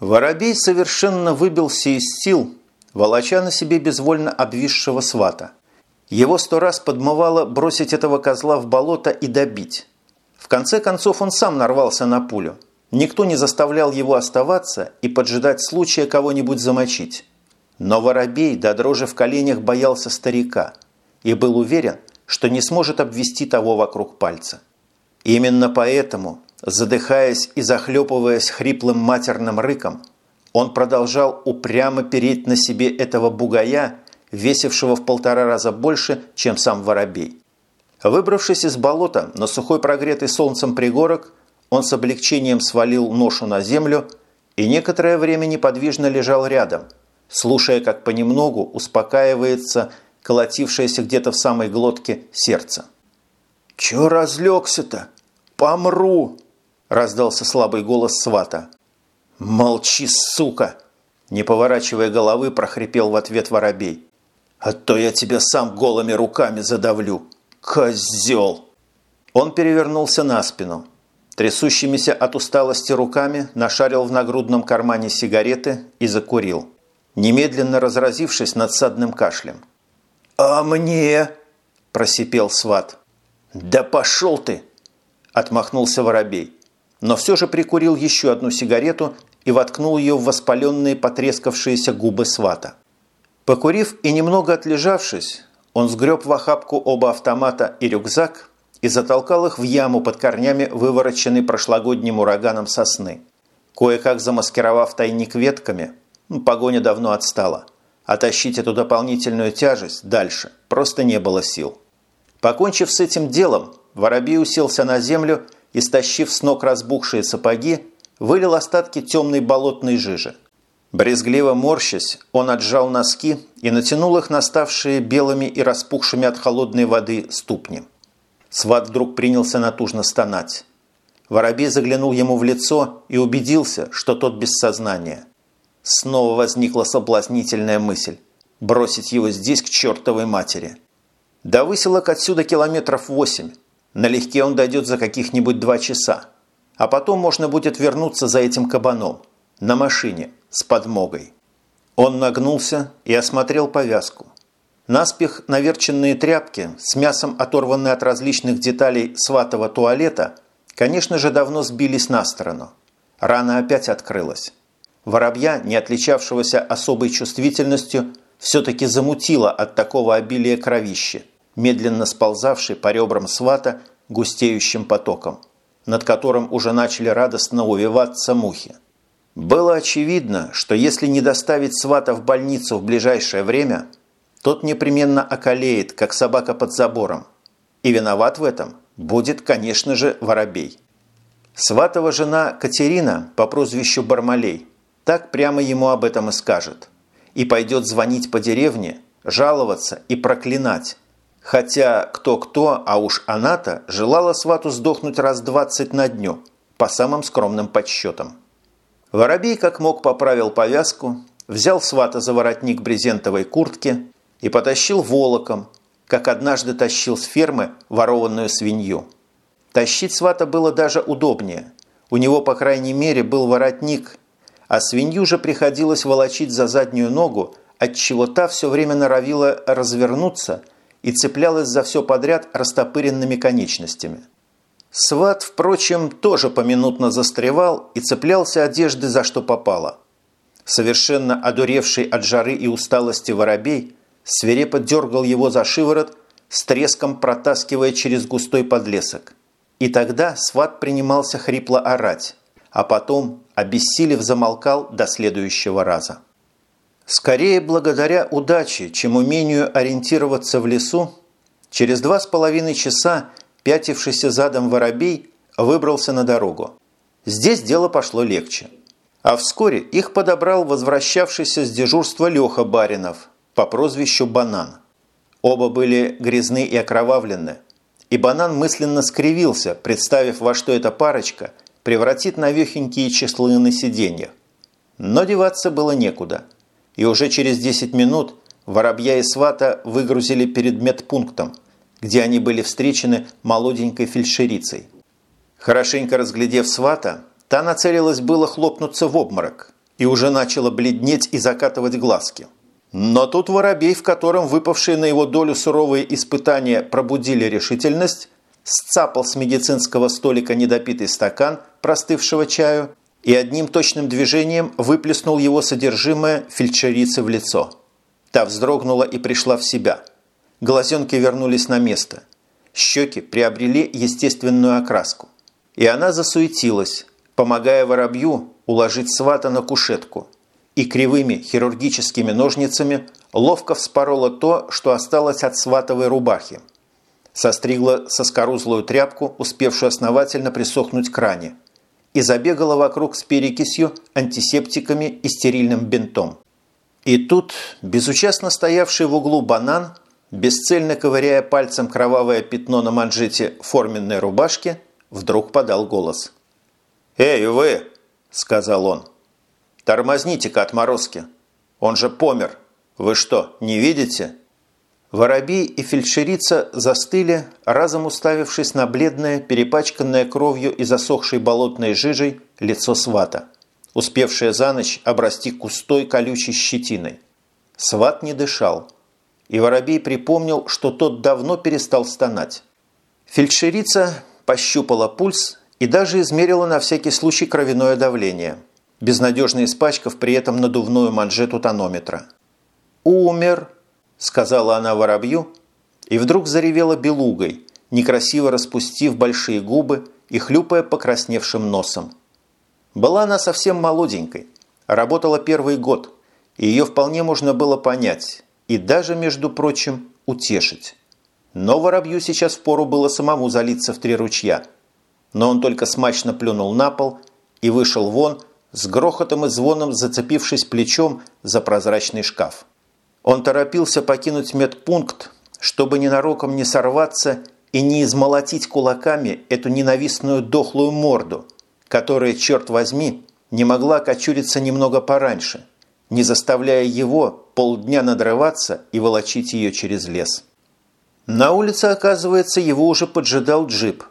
Воробей совершенно выбился из сил, волоча на себе безвольно обвисшего свата. Его сто раз подмывало бросить этого козла в болото и добить. В конце концов он сам нарвался на пулю. Никто не заставлял его оставаться и поджидать случая кого-нибудь замочить. Но воробей до дрожи в коленях боялся старика и был уверен, что не сможет обвести того вокруг пальца. Именно поэтому, задыхаясь и захлепываясь хриплым матерным рыком, он продолжал упрямо переть на себе этого бугая, весившего в полтора раза больше, чем сам воробей. Выбравшись из болота на сухой прогретый солнцем пригорок, он с облегчением свалил ношу на землю и некоторое время неподвижно лежал рядом, слушая, как понемногу успокаивается колотившееся где-то в самой глотке сердце. «Чё разлегся-то? Помру!» – раздался слабый голос свата. «Молчи, сука!» – не поворачивая головы, прохрипел в ответ воробей. «А то я тебя сам голыми руками задавлю! Козел!» Он перевернулся на спину – Трясущимися от усталости руками нашарил в нагрудном кармане сигареты и закурил, немедленно разразившись надсадным кашлем. «А мне?» – просипел сват. «Да пошел ты!» – отмахнулся воробей, но все же прикурил еще одну сигарету и воткнул ее в воспаленные потрескавшиеся губы свата. Покурив и немного отлежавшись, он сгреб в охапку оба автомата и рюкзак и затолкал их в яму под корнями вывороченной прошлогодним ураганом сосны. Кое-как замаскировав тайник ветками, ну, погоня давно отстала, а эту дополнительную тяжесть дальше просто не было сил. Покончив с этим делом, воробей уселся на землю стащив с ног разбухшие сапоги, вылил остатки темной болотной жижи. Брезгливо морщась, он отжал носки и натянул их на ставшие белыми и распухшими от холодной воды ступни. Сват вдруг принялся натужно стонать. Воробей заглянул ему в лицо и убедился, что тот без сознания. Снова возникла соблазнительная мысль – бросить его здесь к чертовой матери. До выселок отсюда километров восемь. Налегке он дойдет за каких-нибудь два часа. А потом можно будет вернуться за этим кабаном. На машине, с подмогой. Он нагнулся и осмотрел повязку. Наспех наверченные тряпки с мясом, оторванные от различных деталей сватого туалета, конечно же, давно сбились на сторону. Рана опять открылась. Воробья, не отличавшегося особой чувствительностью, все-таки замутила от такого обилия кровищи, медленно сползавшей по ребрам свата густеющим потоком, над которым уже начали радостно увиваться мухи. Было очевидно, что если не доставить свата в больницу в ближайшее время – тот непременно околеет, как собака под забором. И виноват в этом будет, конечно же, воробей. Сватова жена Катерина по прозвищу Бармалей так прямо ему об этом и скажет. И пойдет звонить по деревне, жаловаться и проклинать. Хотя кто-кто, а уж она-то желала свату сдохнуть раз двадцать на дню, по самым скромным подсчетам. Воробей как мог поправил повязку, взял свата за воротник брезентовой куртки и потащил волоком, как однажды тащил с фермы ворованную свинью. Тащить свата было даже удобнее. У него, по крайней мере, был воротник, а свинью же приходилось волочить за заднюю ногу, отчего та все время норовила развернуться и цеплялась за все подряд растопыренными конечностями. Сват, впрочем, тоже поминутно застревал и цеплялся одежды за что попало. Совершенно одуревший от жары и усталости воробей – свирепо дергал его за шиворот, с треском протаскивая через густой подлесок. И тогда сват принимался хрипло орать, а потом, обессилев, замолкал до следующего раза. Скорее благодаря удаче, чем умению ориентироваться в лесу, через два с половиной часа пятившийся задом воробей выбрался на дорогу. Здесь дело пошло легче. А вскоре их подобрал возвращавшийся с дежурства Леха Баринов, по прозвищу Банан. Оба были грязны и окровавлены, и Банан мысленно скривился, представив, во что эта парочка превратит навехенькие числы на сиденьях. Но деваться было некуда, и уже через 10 минут Воробья и Свата выгрузили перед медпунктом, где они были встречены молоденькой фельдшерицей. Хорошенько разглядев Свата, та нацелилась было хлопнуться в обморок, и уже начало бледнеть и закатывать глазки. Но тут воробей, в котором выпавшие на его долю суровые испытания пробудили решительность, сцапал с медицинского столика недопитый стакан простывшего чаю и одним точным движением выплеснул его содержимое фельдшерице в лицо. Та вздрогнула и пришла в себя. Глазенки вернулись на место. Щеки приобрели естественную окраску. И она засуетилась, помогая воробью уложить свата на кушетку. И кривыми хирургическими ножницами ловко вспорола то, что осталось от сватовой рубахи. Состригла соскорузлую тряпку, успевшую основательно присохнуть к ране. И забегала вокруг с перекисью, антисептиками и стерильным бинтом. И тут безучастно стоявший в углу банан, бесцельно ковыряя пальцем кровавое пятно на манжете форменной рубашки, вдруг подал голос. «Эй, вы!» – сказал он. «Тормозните-ка отморозки! Он же помер! Вы что, не видите?» Воробей и фельдшерица застыли, разом уставившись на бледное, перепачканное кровью и засохшей болотной жижей лицо свата, успевшее за ночь обрасти густой колючей щетиной. Сват не дышал, и Воробей припомнил, что тот давно перестал стонать. Фельдшерица пощупала пульс и даже измерила на всякий случай кровяное давление, безнадежно испачкав при этом надувную манжету тонометра. «Умер!» Сказала она воробью, и вдруг заревела белугой, некрасиво распустив большие губы и хлюпая покрасневшим носом. Была она совсем молоденькой, работала первый год, и ее вполне можно было понять и даже, между прочим, утешить. Но воробью сейчас впору было самому залиться в три ручья. Но он только смачно плюнул на пол и вышел вон, с грохотом и звоном зацепившись плечом за прозрачный шкаф. Он торопился покинуть медпункт, чтобы ненароком не сорваться и не измолотить кулаками эту ненавистную дохлую морду, которая, черт возьми, не могла кочуриться немного пораньше, не заставляя его полдня надрываться и волочить ее через лес. На улице, оказывается, его уже поджидал джип,